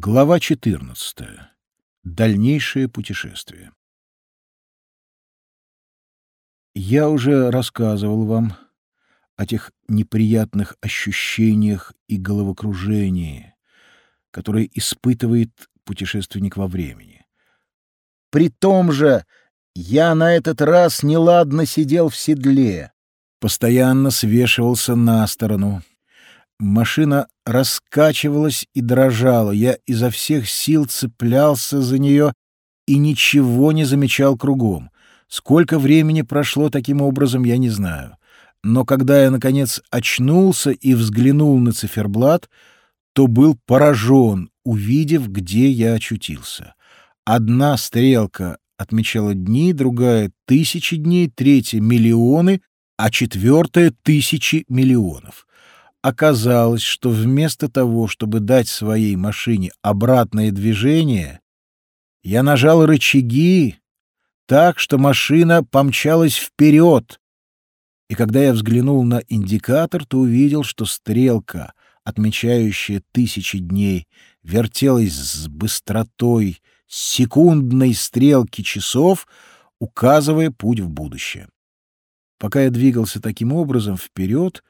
Глава 14. Дальнейшее путешествие. Я уже рассказывал вам о тех неприятных ощущениях и головокружении, которые испытывает путешественник во времени. При том же я на этот раз неладно сидел в седле, постоянно свешивался на сторону, Машина раскачивалась и дрожала. Я изо всех сил цеплялся за нее и ничего не замечал кругом. Сколько времени прошло таким образом, я не знаю. Но когда я, наконец, очнулся и взглянул на циферблат, то был поражен, увидев, где я очутился. Одна стрелка отмечала дни, другая — тысячи дней, третья — миллионы, а четвертая — тысячи миллионов оказалось, что вместо того, чтобы дать своей машине обратное движение, я нажал рычаги так, что машина помчалась вперед. И когда я взглянул на индикатор, то увидел, что стрелка, отмечающая тысячи дней, вертелась с быстротой секундной стрелки часов, указывая путь в будущее. Пока я двигался таким образом вперед,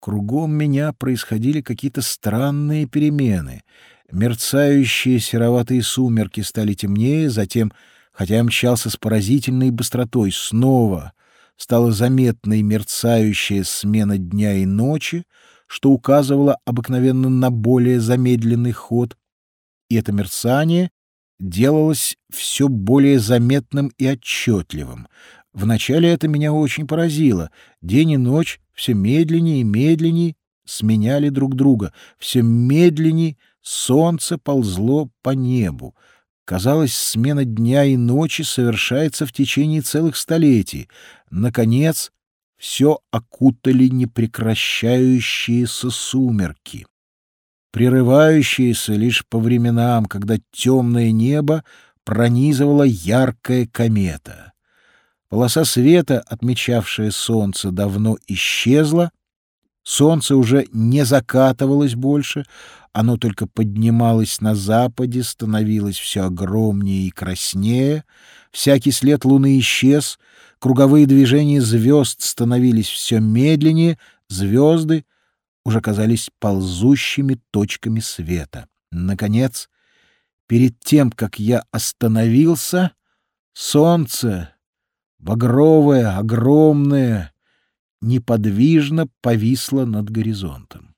Кругом меня происходили какие-то странные перемены. Мерцающие сероватые сумерки стали темнее, затем, хотя я мчался с поразительной быстротой, снова стала заметной мерцающая смена дня и ночи, что указывало обыкновенно на более замедленный ход, и это мерцание делалось все более заметным и отчетливым. Вначале это меня очень поразило. День и ночь все медленнее и медленнее сменяли друг друга, все медленнее солнце ползло по небу. Казалось, смена дня и ночи совершается в течение целых столетий. Наконец, все окутали непрекращающиеся сумерки, прерывающиеся лишь по временам, когда темное небо пронизывала яркая комета. Полоса света, отмечавшая солнце, давно исчезла. Солнце уже не закатывалось больше, оно только поднималось на западе, становилось все огромнее и краснее. Всякий след луны исчез, круговые движения звезд становились все медленнее, звезды уже казались ползущими точками света. Наконец, перед тем, как я остановился, солнце багровое, огромное, неподвижно повисло над горизонтом.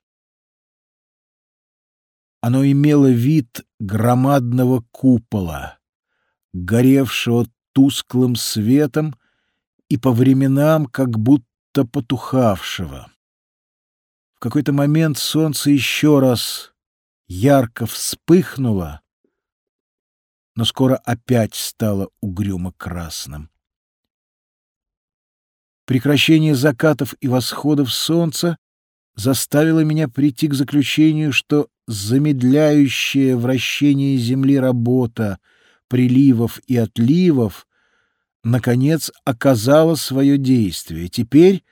Оно имело вид громадного купола, горевшего тусклым светом и по временам как будто потухавшего. В какой-то момент солнце еще раз ярко вспыхнуло, но скоро опять стало угрюмо красным. Прекращение закатов и восходов солнца заставило меня прийти к заключению, что замедляющая вращение Земли работа приливов и отливов наконец оказала свое действие. Теперь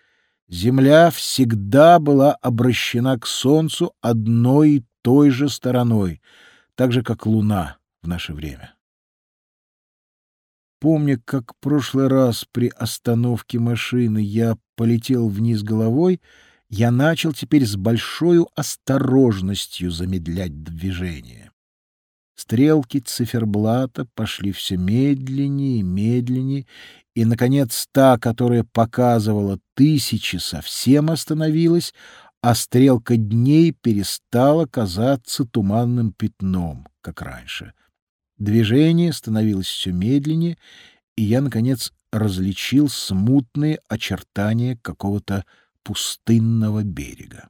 Земля всегда была обращена к Солнцу одной и той же стороной, так же, как Луна в наше время. Помня, как в прошлый раз при остановке машины я полетел вниз головой, я начал теперь с большой осторожностью замедлять движение. Стрелки циферблата пошли все медленнее и медленнее, и, наконец, та, которая показывала тысячи, совсем остановилась, а стрелка дней перестала казаться туманным пятном, как раньше. Движение становилось все медленнее, и я, наконец, различил смутные очертания какого-то пустынного берега.